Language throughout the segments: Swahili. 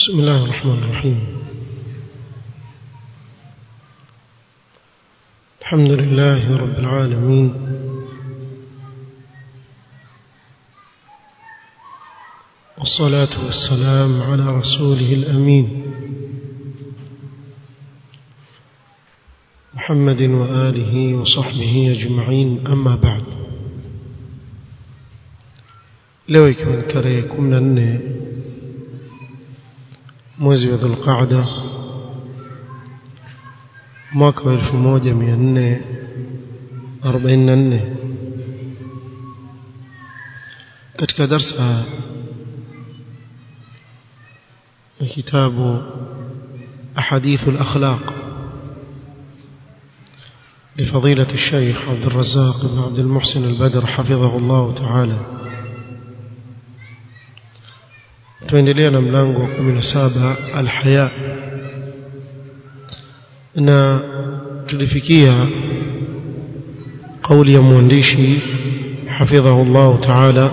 بسم الله الرحمن الرحيم. الحمد لله رب العالمين. والصلاة والسلام على رسوله الأمين. محمد وآله وصحبه أجمعين. أما بعد. tarehe kumi na nne mwezi wa dhulqaada mwaka wa elfu moja mia nne arobaini na nne katika darsa ya kitabu ahadithu lakhlaq لفضيلة الشيخ عبد الرزاق بن عبد المحسن البدر حفظه الله تعالى tuendelea na mlango wa 17 alhaya na tulifikia kauli ya mwandishi حفظه الله تعالى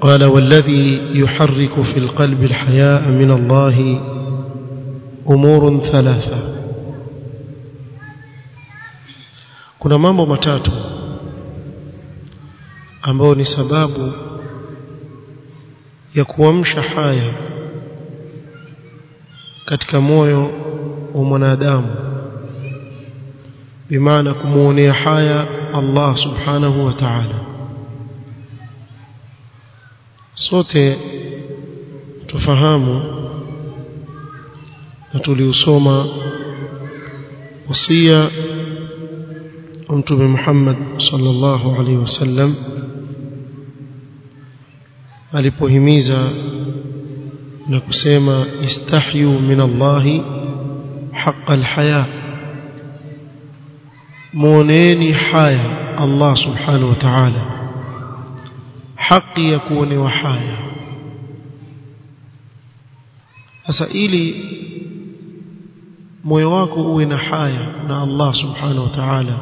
قال والذي يحرك في القلب الحياء من الله أمور ثلاثة kuna mambo matatu ambayo ni sababu ya kuamsha haya katika moyo wa mwanadamu bimaana kumuonea haya Allah subhanahu wa ta'ala sote tufahamu na tuliusoma wasia wa mtume Muhammad sallallahu alaihi wasallam alipohimiza na kusema istahyu min Allahi haqqa alhaya muoneni haya Allah subhanahu wa ta'ala. Haki ya kuonewa haya. Sasa ili moyo wako uwe na haya na Allah subhanahu wa ta'ala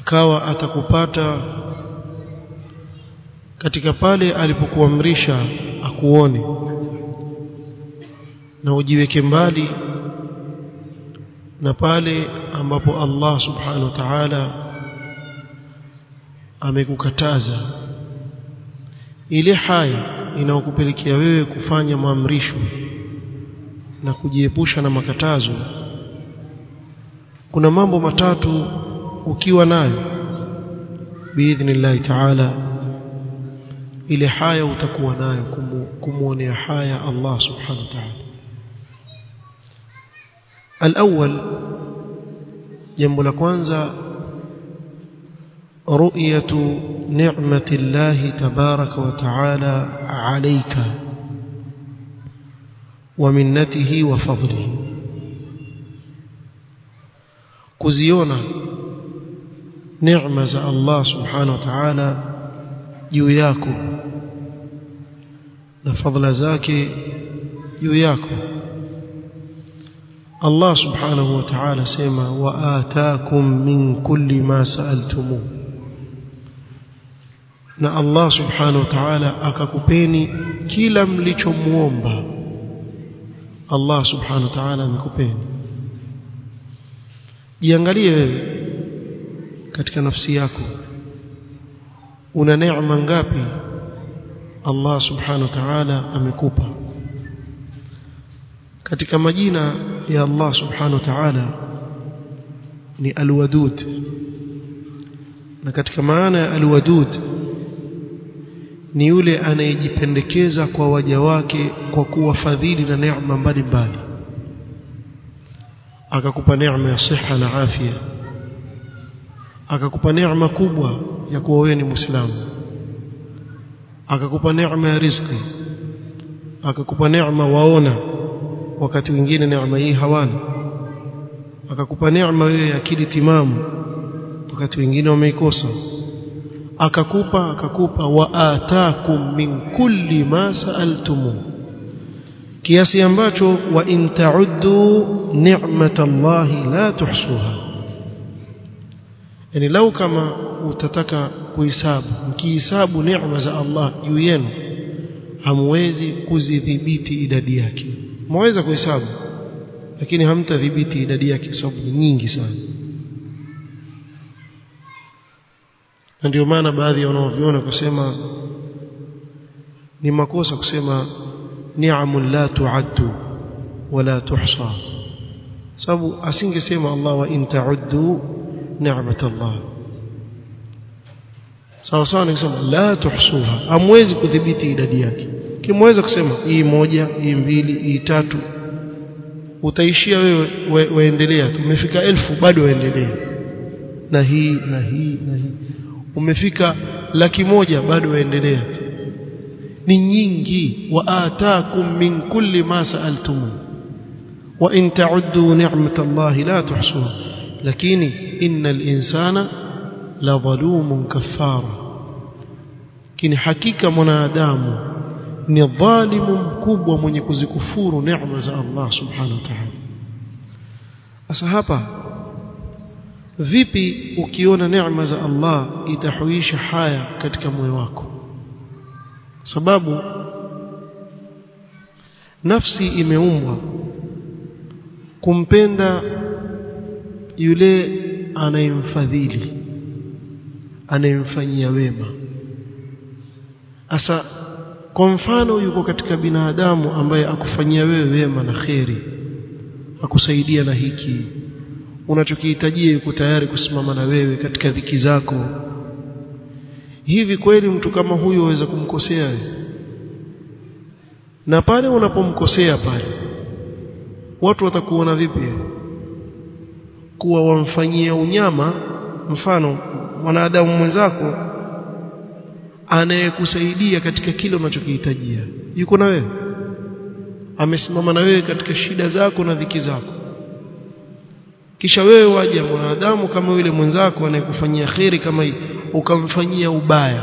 akawa atakupata katika pale alipokuamrisha akuone. Na ujiweke mbali na pale ambapo Allah subhanahu wa ta'ala amekukataza. Ile haya inaokupelekea wewe kufanya maamrisho na kujiepusha na makatazo kuna mambo matatu ukiwa nayo biidhnillahi ta'ala ile haya utakuwa nayo kumuonea haya Allah subhanahu wa ta'ala الأول jambo la kwanza رؤية نعمة الله تبارك وتعالى عليك ومنته وفضله kuziona neema za Allah subhanahu wa ta'ala juu yako na fadhila zake juu yako. Allah subhanahu wa ta'ala sema wa ataakum min kulli ma sa'altumu. Na Allah subhanahu wa ta'ala akakupeni kila mlichomuomba. Allah subhanahu wa ta'ala amekupeni. Jiangalie wewe katika nafsi yako una neema ngapi Allah subhanahu wa ta'ala amekupa? Katika majina ya Allah subhanahu wa ta'ala ni al wadud na katika maana ya al wadud ni yule anayejipendekeza kwa waja wake kwa kuwafadhili na neema mbalimbali. Akakupa neema ya siha na afya. Akakupa neema kubwa ya kuwa wewe ni muislamu. Akakupa neema ya riziki. Akakupa neema waona wakati wengine neema hii hawana. Akakupa neema wewe akili timamu wakati wengine wameikosa. Akakupa akakupa wa ataakum min kulli ma saaltumu. Kiasi ambacho wa in ta'uddu ni'matallahi la tuhsuha. Yani lau kama utataka kuhesabu. Mkihesabu neema za Allah juu yenu hamwezi kuzidhibiti idadi yake. Mwaweza kuhesabu lakini hamtadhibiti idadi yake sababu nyingi sana. Na ndio maana baadhi ya wanaoviona kusema ni makosa kusema ni'amun la tu'addu wala tuhsa. Sababu asingesema Allah wa in ta'uddu ni'mat sawa sawa nikisema la tuhsuha. Hamwezi kudhibiti idadi yake. Kimweza kusema hii moja hii mbili hii tatu. Utaishia wewe we, waendelea tu. Umefika elfu bado waendelea na hii na hii na hii. Umefika laki moja bado waendelea ni nyingi. Wa atakum min kulli ma sa'altum wa in ta'uddu ni'matallahi la tuhsuha. Lakini innal insana la dhalumun kafara. Kini hakika mwanadamu ni dhalimu mkubwa mwenye kuzikufuru neema za Allah subhanahu wa ta'ala. Sasa hapa vipi ukiona neema za Allah itahuisha haya katika moyo wako? Sababu nafsi imeumbwa kumpenda yule anayemfadhili anayemfanyia wema. Asa kwa mfano yuko katika binadamu ambaye akufanyia wewe wema na kheri akusaidia na hiki. Unachokihitajia yuko tayari kusimama na wewe katika dhiki zako. Hivi kweli mtu kama huyo waweza kumkosea? Wewe na pale unapomkosea pale watu watakuona vipi? Kuwa wamfanyia unyama mfano mwanadamu mwenzako anayekusaidia katika kile unachokihitajia. Yuko na wewe? Amesimama na wewe katika shida zako na dhiki zako. Kisha wewe waje mwanadamu kama yule mwenzako anayekufanyia kheri kama hii ukamfanyia ubaya.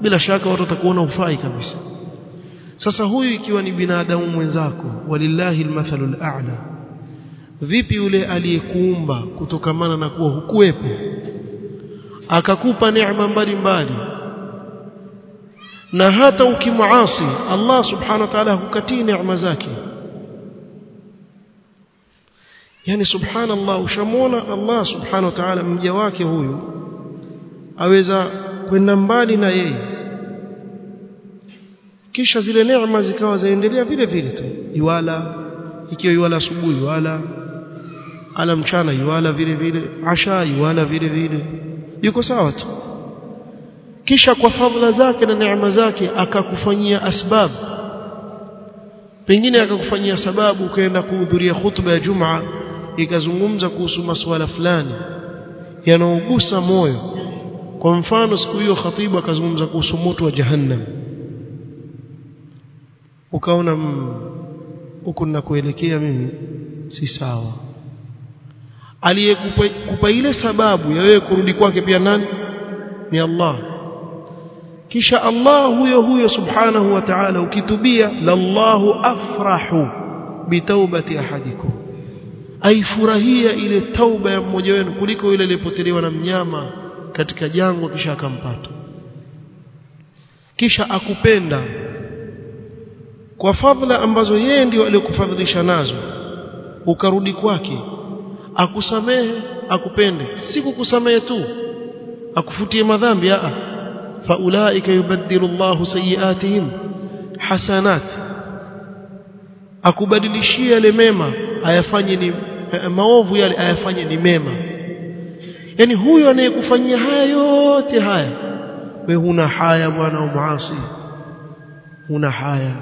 Bila shaka watu watakuona ufai kabisa. Sasa huyu ikiwa ni binadamu mwenzako walillahi almathalul a'la vipi yule aliyekuumba kutokamana na kuwa hukuwepo akakupa neema mbalimbali. Na hata ukimuasi Allah subhanahu wa ta'ala hukatii neema zake. Yani subhanallah ushamona Allah subhanahu wa ta'ala mja wake huyu aweza kwenda mbali na yeye. Kisha zile neema zikawa zaendelea vile vile tu. Iwala ikiwa iwala asubuhi iwala ala mchana iwala vile vile asha iwala vile vile yuko sawa tu. Kisha kwa fadhila zake na neema zake akakufanyia asbab. Pengine akakufanyia sababu ukaenda kuhudhuria khutba ya Jumaa ikazungumza kuhusu masuala fulani yanaogusa moyo. Kwa mfano siku hiyo khatibu akazungumza kuhusu moto wa jahannam. Ukaona huku ninakoelekea mimi si sawa aliyekupa ile sababu ya wewe kurudi kwake pia nani? Ni Allah. Kisha Allah huyo huyo subhanahu wa ta'ala ukitubia lallahu afrahu bitaubati ahadikum. Aifurahia ile tauba ya mmoja wenu kuliko ile iliyopotelewa na mnyama katika jangwa kisha akampata. Kisha akupenda. Kwa fadhila ambazo yeye ndio aliyokufadhilisha nazo ukarudi kwake akusamehe akupende. Si kukusamehe tu. Akufutie madhambi a fa ulaika yubaddilu Allahu sayiatihim hasanat. Akubadilishia yale mema ayafanye ni maovu yale ayafanye ni mema. Yani huyo anayekufanyia haya yote haya we huna haya bwana muasi. Huna haya.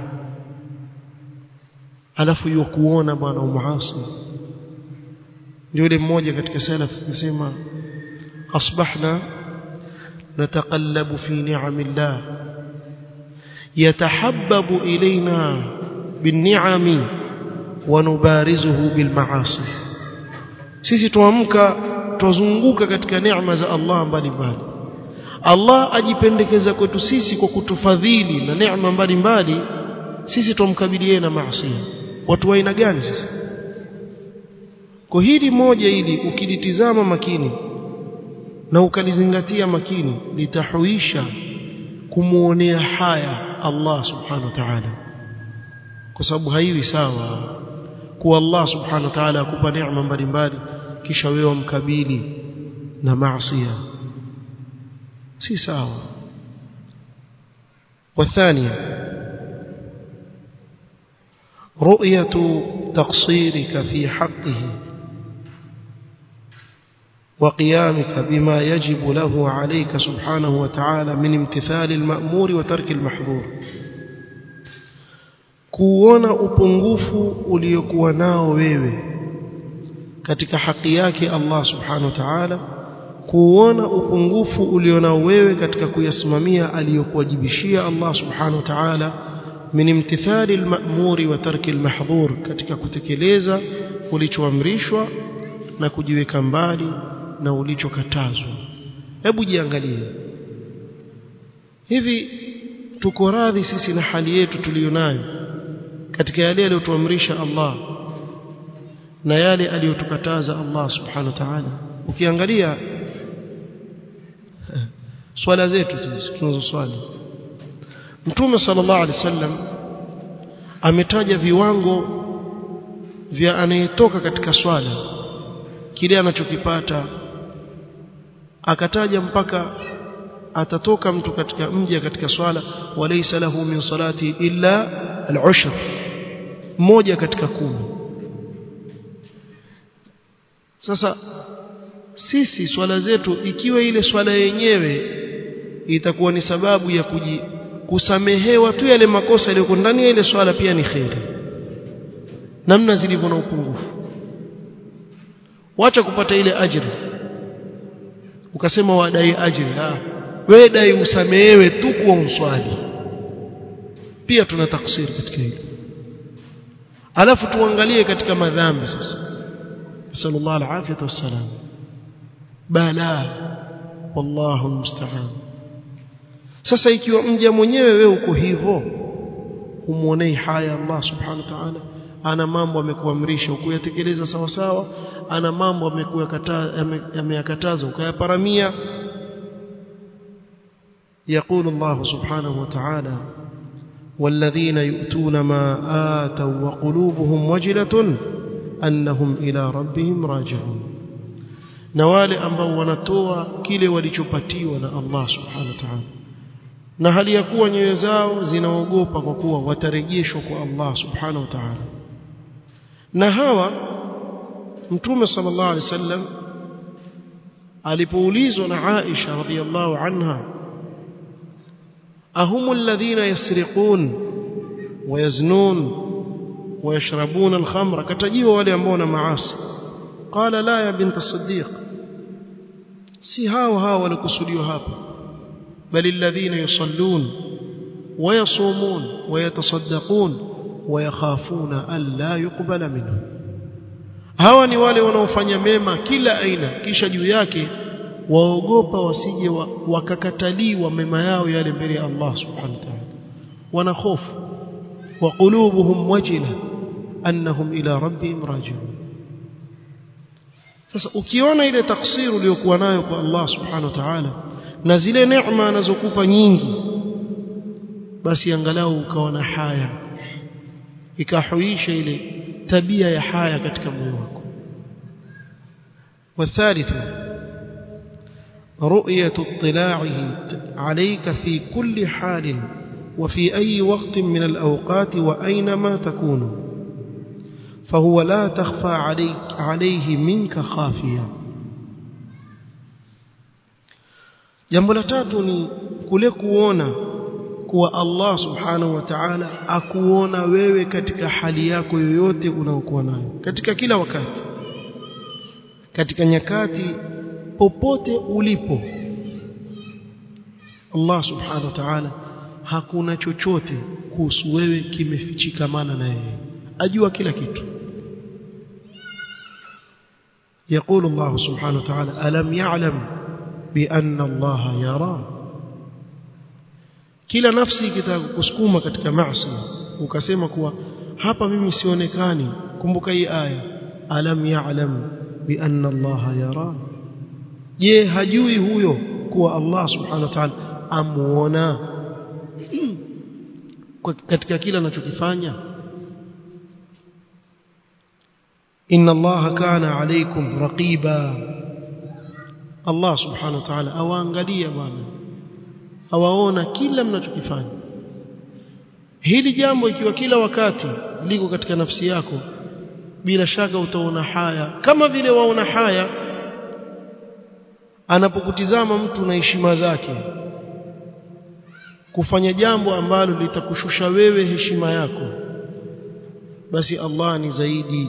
Alafu yokuona bwana wa ndio yule mmoja katika salaf anasema asbahna nataqallabu fi ni'amillah yatahabbabu ilaina binni'ami wa nubarizuhu bilmaasi sisi tuamka tuzunguka katika neema za Allah mbalimbali. Allah ajipendekeza kwetu sisi kwa kutufadhili na neema mbalimbali. Sisi tumkabilie na maasi. Watu wa aina gani sisi kwa hili moja hili ukilitizama makini na ukalizingatia makini litahuisha kumuonea haya Allah subhanahu wa ta'ala kwa sababu haiwi sawa kuwa Allah subhanahu wa ta'ala akupa neema mbalimbali kisha wewe mkabili na maasi si sawa والثانيه رؤيه تقصيرك في حقه وقيامك بما يجب له عليك سبحانه وتعالى من امتثال المأمور وترك المحظور kuona upungufu uliokuwa nao wewe katika haki yake Allah subhanahu wa ta'ala kuona upungufu ulionao wewe katika kuyasimamia aliyokuwajibishia Allah subhanahu wa ta'ala min imtithali al-ma'muri wa tarki al-mahdhur katika kutekeleza ulichoamrishwa na kujiweka mbali na ulichokatazwa. Hebu jiangalie. Hivi tuko radhi sisi na hali yetu tuliyonayo katika yale aliyotuamrisha Allah na yale aliyotukataza Allah subhanahu wa ta'ala? Ukiangalia swala zetu tunazoswali. Mtume sallallahu alaihi wasallam ametaja viwango vya anayetoka katika swala kile anachokipata akataja mpaka atatoka mtu katika mji katika swala walaysa lahu min salati illa al-ushr. Moja katika kumi. Sasa sisi swala zetu ikiwa ile swala yenyewe itakuwa ni sababu ya kuji, kusamehewa tu yale makosa yaliyo ndani ya ile swala pia ni khairi namna zilivyo na upungufu. Wacha kupata ile ajira ukasema wadai ajri la wewe dai usamehewe tu kwa mswali pia tuna taksiri katika hilo alafu tuangalie katika madhambi sasa. Sallallahu alaihi wasallam bala wallahu musta'an sasa ikiwa mja mwenyewe wewe uko hivyo umuonei haya Allah subhanahu wa ta'ala ana mambo amekuamrisha ukuyatekeleza sawa sawa ana mambo ameyakataza ukayaparamia يقول الله سبحانه وتعالى والذين يؤتون ما آتوا وقلوبهم وجلة أنهم إلى ربهم راجعون na wale ambao wanatoa kile walichopatiwa na Allah subhanahu wa ta'ala na hali ya kuwa nyoyo zao zinaogopa kwa kuwa watarejeshwa kwa Allah subhanahu wa ta'ala Na hawa mtume sallallahu alaihi wasallam alipoulizwa na Aisha radhiyallahu anha ahum alladhina yasriqun wayaznun ويشربون الخمر كتجيوا wale ambao na maasi قال لا يا بنت الصديق si hao hao walikusudiwa hapa bali alladhina yusallun ويصومون ويتصدقون wayakhafuna an la yuqbala minhum hawa ni wale wanaofanya mema kila aina kisha juu yake waogopa wasije wakakataliwa mema yao yale mbele ya Allah subhanahu wa ta'ala. Wana hofu. Wa qulubuhum wajila annahum ila rabbihim raji'un. Sasa ukiona ile taksiru uliyokuwa nayo kwa Allah subhanahu wa ta'ala na zile neema anazokupa nyingi basi angalau ukawa na haya. Ikahuisha ile tabia ya haya katika moyo wako. والثالث رؤية اطلاعه عليك في كل حال وفي أي وقت من الأوقات وأينما تكون فهو لا تخفى عليك عليه منك خافيا jambo la tatu ni kule kuona kuwa Allah subhanahu wa ta'ala akuona wewe katika hali yako yoyote unaokuwa nayo katika kila wakati katika nyakati popote ulipo Allah subhanahu wa ta'ala hakuna chochote kuhusu wewe kimefichikamana na yeye ajua kila kitu يقول الله سبحانه وتعالى ألم يعلم بأن الله يرى kila nafsi ikitaka kukusukuma katika maasi ukasema kuwa hapa mimi sionekani. Kumbuka hii aya alam ya'lam bi anna Allah yara je hajui huyo kuwa Allah subhanahu wa ta'ala amuona? Katika kila anachokifanya? Inna allaha kana alaykum raqiba. Allah subhanahu wa ta'ala awaangalia bwana awaona kila mnachokifanya. Hili jambo ikiwa kila wakati liko katika nafsi yako bila shaka utaona haya. Kama vile waona haya anapokutizama mtu na heshima zake kufanya jambo ambalo litakushusha wewe heshima yako basi Allah ni zaidi.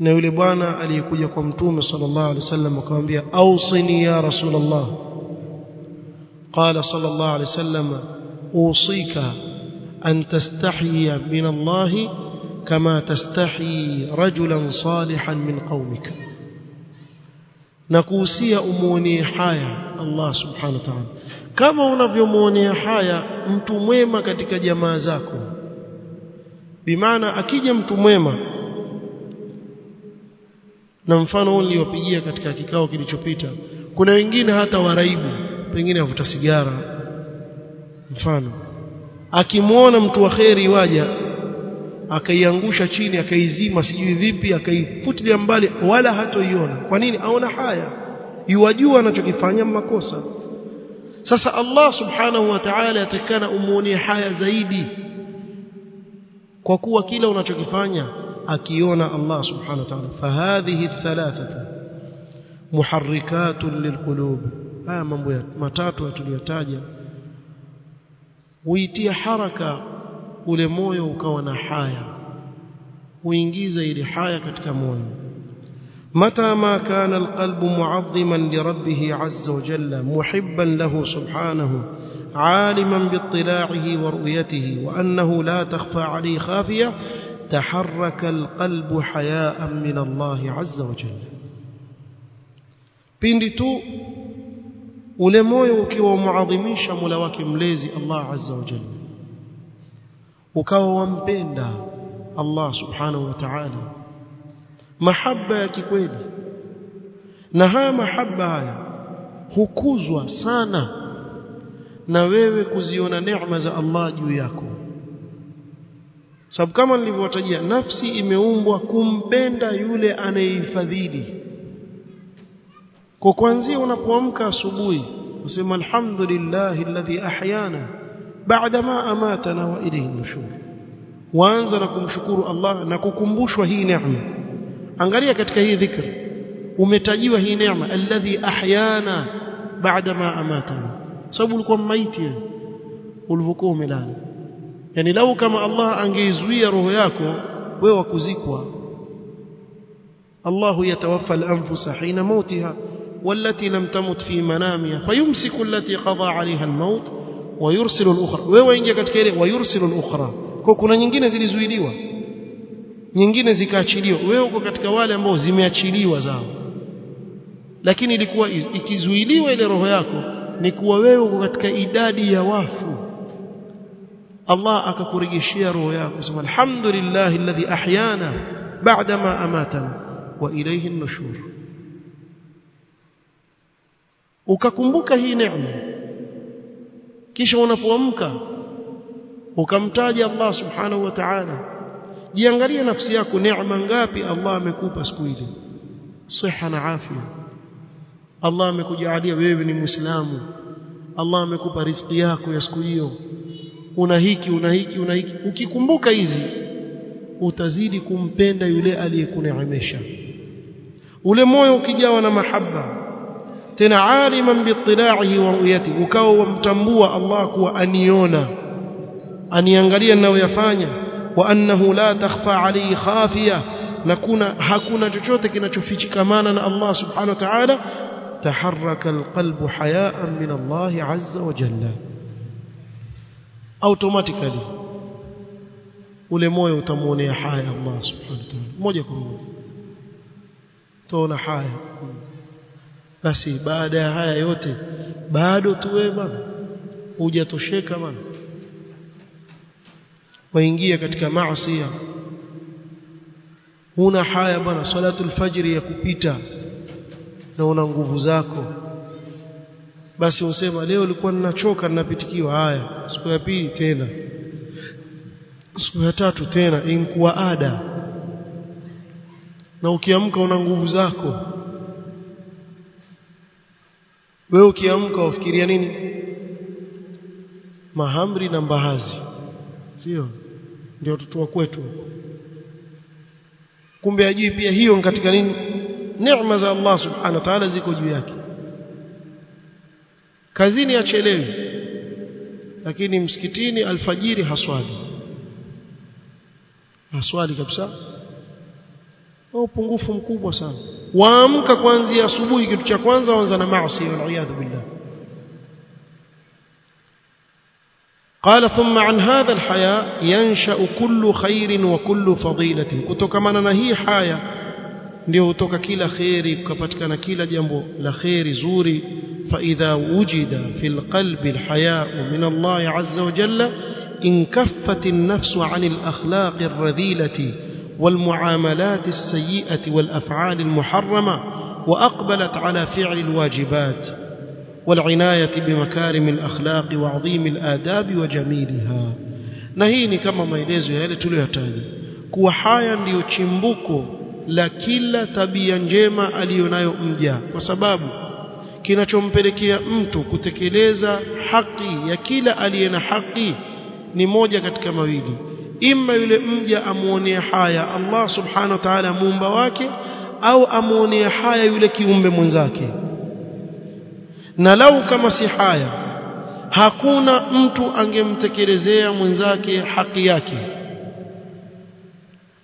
Na yule bwana aliyekuja kwa mtume sallallahu alaihi wasallam akamwambia ausini ya rasulullah قال صلى الله عليه وسلم أوصيك أن تستحي من الله كما تستحي رجلا صالحا من قومك نكوسيا أموني حايا الله سبحانه وتعالى kama unavyomwonea haya mtu mwema katika jamaa zako bimaana akija mtu mwema na mfano huu niliopigia katika kikao kilichopita kuna wengine hata waraibu pengine avuta sigara. Mfano akimwona mtu wa kheri waja akaiangusha chini akaizima sijui vipi akaifutilia mbali wala hatoiona. Kwa nini? Aona haya. Yuwajua anachokifanya makosa. Sasa Allah subhanahu wa ta'ala atakana umuonie haya zaidi. Kwa kuwa kila unachokifanya akiona Allah subhanahu wa ta'ala. Fahadhihi thalathatu muharrikatun lilqulub haya mambo matatu tuliyotaja huitia haraka ule moyo ukawa na haya. Huingiza ile haya katika moyo. متى ما كان القلب معظما لربه عز وجل محبا له سبحانه عالما باطلاعه ورؤيته وأنه لا تخفى عليه خافية تحرك القلب حياء من الله عز وجل pindi tu ule moyo ukiwa umuadhimisha Mola wake mlezi Allah azza wa jalla. Ukawa wampenda Allah subhanahu wa ta'ala. Mahaba ya kikweli. Na haya mahaba haya hukuzwa sana na wewe kuziona neema za Allah juu yako. Sababu kama nilivyowatajia nafsi imeumbwa kumpenda yule anayehifadhili kwa kuanzia unapoamka asubuhi usema alhamdulillah alladhi ahyana baada ma amatana wa ilayhi nushur waanza na kumshukuru Allah na kukumbushwa hii neema angalia katika hii dhikri umetajiwa hii neema alladhi ahyana baada ma amatana sababu ulikuwa maiti ulivyokuwa umelala yani lau kama Allah angeizuia roho yako wewe wakuzikwa الله يتوفى الأنفس حين موتها والتي لم تمت في منامها فيمسك التي قضى عليها الموت ويرسل الأخرى wewe ingia katika ile ويرسل الأخرى kwa kuna nyingine zilizuiliwa nyingine zikaachiliwa wewe uko katika wale ambao zimeachiliwa zao lakini ilikuwa ikizuiliwa ile roho yako ni kuwa wewe uko katika idadi ya wafu Allah akakurejeshia roho yako sema alhamdulillah alladhi ahyana ba'da ma amatana wa ilayhi an-nushur ukakumbuka hii neema. Kisha unapoamka ukamtaja Allah subhanahu wa ta'ala. Jiangalie nafsi yako neema ngapi Allah amekupa siku ile siha na afya. Allah amekujalia wewe ni muislamu. Allah amekupa riziki yako ya siku hiyo. Una hiki una hiki una hiki. Ukikumbuka hizi utazidi kumpenda yule aliyekuneemesha. Ule moyo ukijawa na mahaba tena aliman bitilaihi wa ru'yati ukawa wamtambua Allah kuwa aniona aniangalia ninayoyafanya wa annahu la takhfa alayhi khafiya na kuna hakuna chochote kinachofichikamana na Allah subhanahu wa ta'ala taharraka alqalbu hayaan min Allah azza wa jalla automatically ule moyo utamuonea haya Allah subhanahu wa ta'ala moja kwa moja tuona haya basi baada ya haya yote bado tuwe bwana hujatosheka bwana waingia katika maasi una haya bwana salatu fajri ya kupita. Na una nguvu zako. Basi usema leo nilikuwa ninachoka ninapitikiwa haya. Siku ya pili tena. Siku ya tatu tena inkuwa ada. Na ukiamka una nguvu zako wewe ukiamka ufikiria nini? Mahamri na mbahazi sio? Ndio watoto wa kwetu. Kumbe ajui pia hiyo katika nini? Neema za Allah subhanahu wa ta'ala ziko juu yake. Kazini achelewi lakini msikitini alfajiri haswali. Haswali kabisa upungufu mkubwa sana waamka kuanzia asubuhi kitu cha kwanza waanza na maasi wal billah قال ثم عن هذا الحياء ينشأ كل خير وكل فضيلة kutokana na hii haya ndio hutoka kila khairi kupatikana kila jambo la khairi zuri فإذا وجد في القلب الحياء من الله عز وجل انكفت النفس عن الأخلاق الرذيلة والمعاملات السيئة والأفعال المحرمة وأقبلت على فعل الواجبات والعناية بمكارم الأخلاق وعظيم الآداب وجميلها. نهيني كما ما يليزو يا إلي تلوها تاني كوحايا ليوشمبوكو لكل تبيا جيما أليونايو أمديا وسباب كنا شمبركيا أمتو كتكيليزا حقي يكيلا ألينا حقي نموجا كتكما ويلي imma yule mja amuonea haya Allah subhanahu wa ta'ala muumba wake au amuonea haya yule kiumbe mwenzake. Na lau kama si haya hakuna mtu angemtekelezea mwenzake haki yake.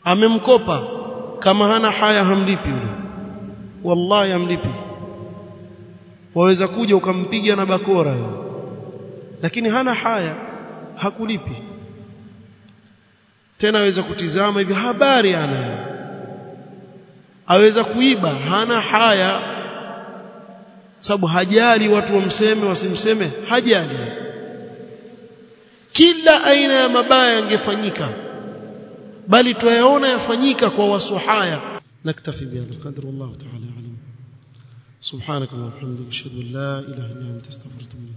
Amemkopa kama hana haya hamlipi yule. Wallahi hamlipi. Waweza kuja ukampiga na bakora. Lakini hana haya hakulipi tena aweza kutizama hivyo habari ana? Aweza kuiba? Hana haya. Sababu hajali watu wamseme wasimseme hajali. Kila aina ya mabaya yangefanyika bali tuyaona yafanyika kwa wasuhaya naktafi bi alqadr wallahu ta'ala alim subhanak wa bihamdika ashhadu an la ilaha illa anta astaghfiruka wa atubu